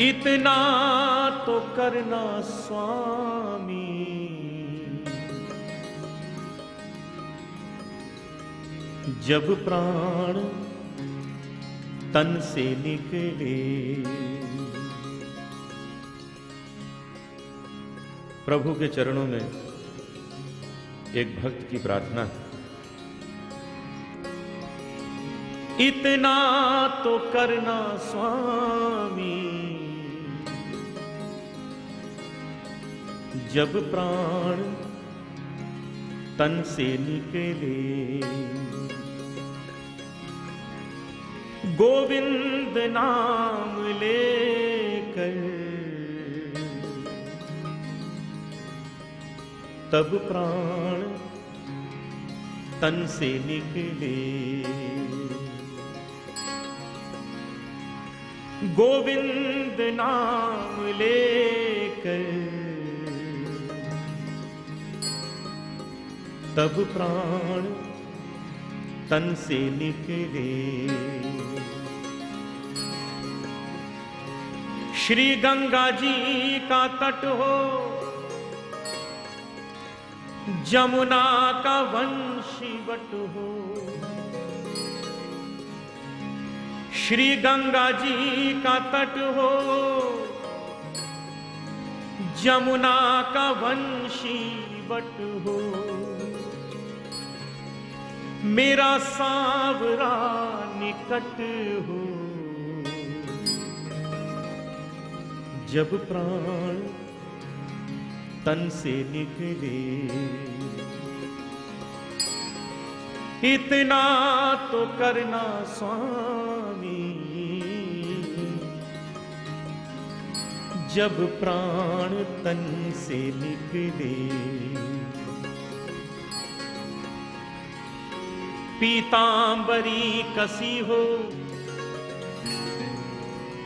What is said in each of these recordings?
इतना तो करना स्वामी। जब प्राण तन से निकले, प्रभु के चरणों में एक भक्त की प्रार्थना है। इतना तो करना स्वामी। जब प्राण तन से निकले। गोविंद नाम लेकर तब प्राण तन से निकले। गोविंद नाम लेकर तब प्राण तन से निकले। श्री गंगा जी का तट हो, जमुना का वंशी बट हो। श्री गंगा जी का तट हो, जमुना का वंशी बट हो। मेरा सांवरा निकट हो। जब प्राण तन से निकले, इतना तो करना स्वामी। जब प्राण तन से निकले पीतांबरी कसी हो।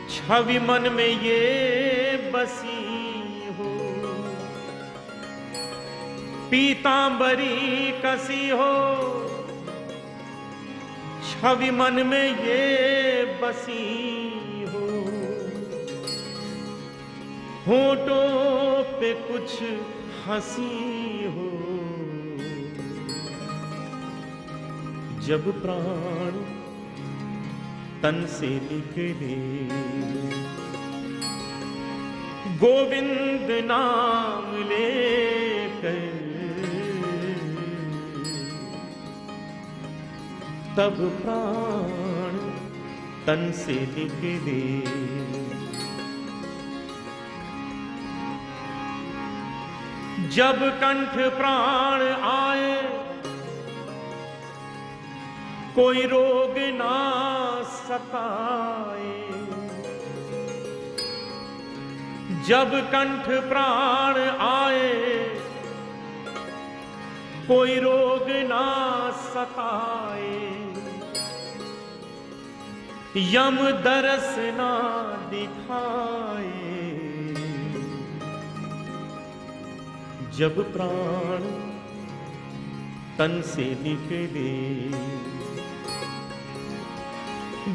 छवि मन में ये बसी हो। पीतांबरी कसी हो। छवि मन में ये बसी हो। होठों पे कुछ हँसी हो। जब प्राण तन से निकले गोविंद नाम लेकर तब प्राण तन से निकले जब कंठ प्राण आए कोई रोग ना सताए। जब कंठ प्राण आए, कोई रोग ना सताए। यम दरस ना दिखाए। जब प्राण तन से निकले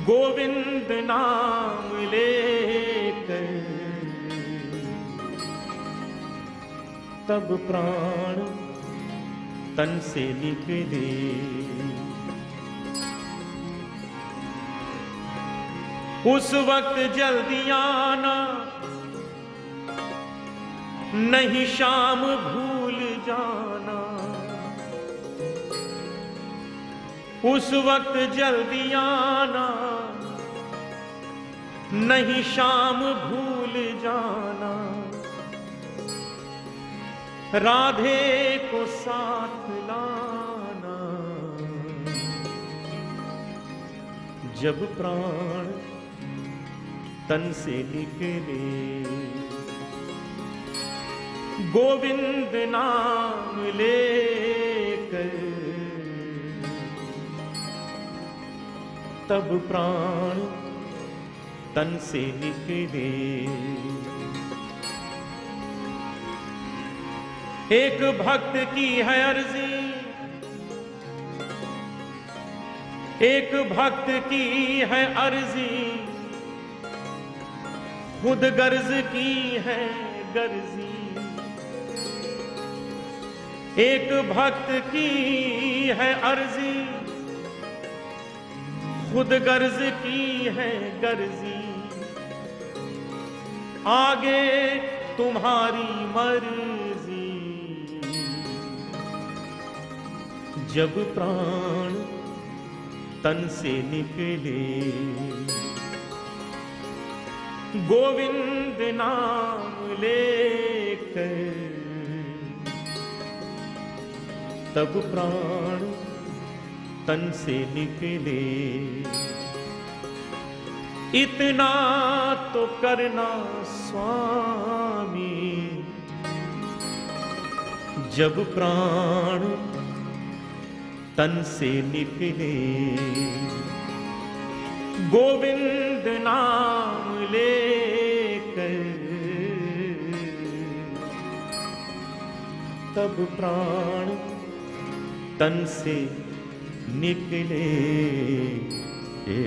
गोविंद नाम लेकर। तब प्राण तन से निकले। उस वक्त जल्दी आना नहीं शाम भूल जाना। उस वक्त जल्दी आना नहीं शाम भूल जाना। राधे को साथ लाना। जब प्राण तन से निकले, गोविंद नाम लेकर तब प्राण तन से निकले। एक भक्त की है अर्जी। एक भक्त की है अर्जी। खुद गर्ज की है गर्जी। एक भक्त की है अर्जी। खुद गर्ज की है गर्जी। आगे तुम्हारी मर्ज़ी। जब प्राण तन से निकले। गोविंद नाम लेकर तब प्राण तन से निकले। इतना तो करना स्वामी। जब प्राण तन से निकले, गोविंद नाम लेकर तब प्राण तन से निकले। ए,